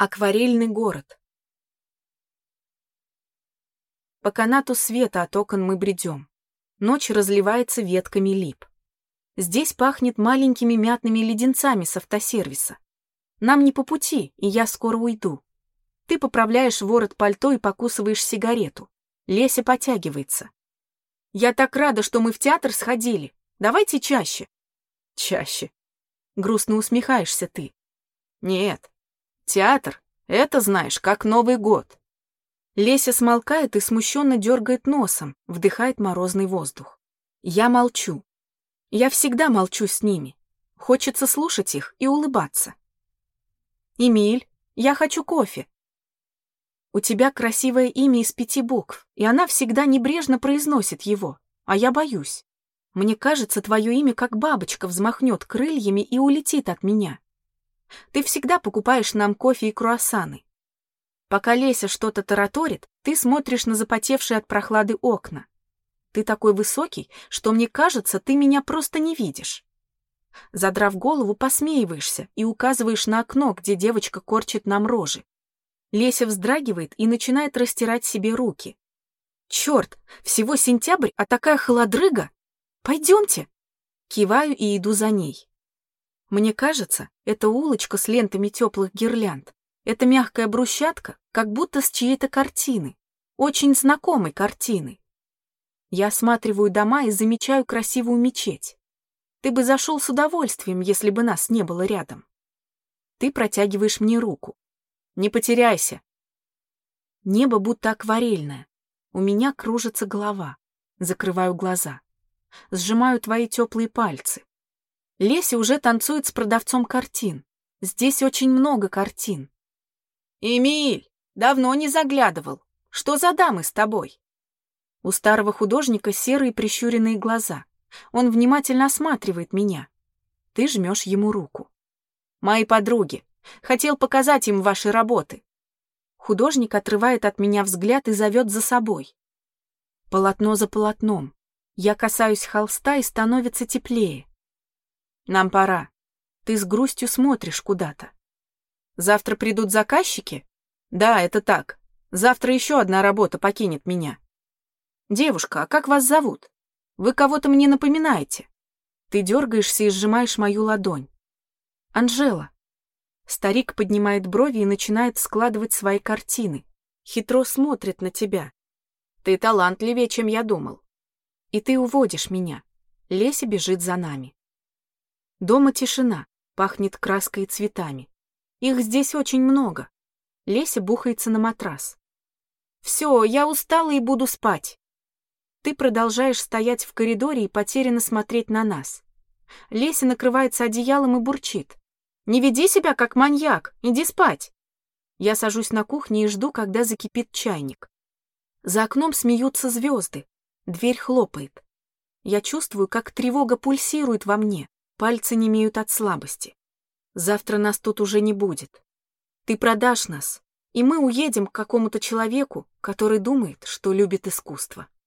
Акварельный город. По канату света от окон мы бредем. Ночь разливается ветками лип. Здесь пахнет маленькими мятными леденцами с автосервиса. Нам не по пути, и я скоро уйду. Ты поправляешь ворот пальто и покусываешь сигарету. Леся потягивается. Я так рада, что мы в театр сходили. Давайте чаще. Чаще. Грустно усмехаешься ты. Нет, Театр — это, знаешь, как Новый год. Леся смолкает и смущенно дергает носом, вдыхает морозный воздух. Я молчу. Я всегда молчу с ними. Хочется слушать их и улыбаться. «Эмиль, я хочу кофе». У тебя красивое имя из пяти букв, и она всегда небрежно произносит его, а я боюсь. Мне кажется, твое имя как бабочка взмахнет крыльями и улетит от меня. Ты всегда покупаешь нам кофе и круассаны. Пока Леся что-то тараторит, ты смотришь на запотевшие от прохлады окна. Ты такой высокий, что мне кажется, ты меня просто не видишь. Задрав голову, посмеиваешься и указываешь на окно, где девочка корчит нам рожи. Леся вздрагивает и начинает растирать себе руки. Черт, всего сентябрь, а такая холодрыга! Пойдемте! Киваю и иду за ней. Мне кажется, это улочка с лентами теплых гирлянд. Это мягкая брусчатка, как будто с чьей-то картины. Очень знакомой картины. Я осматриваю дома и замечаю красивую мечеть. Ты бы зашел с удовольствием, если бы нас не было рядом. Ты протягиваешь мне руку. Не потеряйся. Небо будто акварельное. У меня кружится голова. Закрываю глаза. Сжимаю твои теплые пальцы. Леся уже танцует с продавцом картин. Здесь очень много картин. «Эмиль, давно не заглядывал. Что за дамы с тобой?» У старого художника серые прищуренные глаза. Он внимательно осматривает меня. Ты жмешь ему руку. «Мои подруги. Хотел показать им ваши работы». Художник отрывает от меня взгляд и зовет за собой. Полотно за полотном. Я касаюсь холста и становится теплее. Нам пора. Ты с грустью смотришь куда-то. Завтра придут заказчики? Да, это так. Завтра еще одна работа покинет меня. Девушка, а как вас зовут? Вы кого-то мне напоминаете. Ты дергаешься и сжимаешь мою ладонь. Анжела. Старик поднимает брови и начинает складывать свои картины. Хитро смотрит на тебя. Ты талантливее, чем я думал. И ты уводишь меня. Леся бежит за нами. Дома тишина, пахнет краской и цветами. Их здесь очень много. Леся бухается на матрас. «Все, я устала и буду спать». Ты продолжаешь стоять в коридоре и потерянно смотреть на нас. Леся накрывается одеялом и бурчит. «Не веди себя как маньяк, иди спать». Я сажусь на кухне и жду, когда закипит чайник. За окном смеются звезды. Дверь хлопает. Я чувствую, как тревога пульсирует во мне. Пальцы не имеют от слабости. Завтра нас тут уже не будет. Ты продашь нас, и мы уедем к какому-то человеку, который думает, что любит искусство.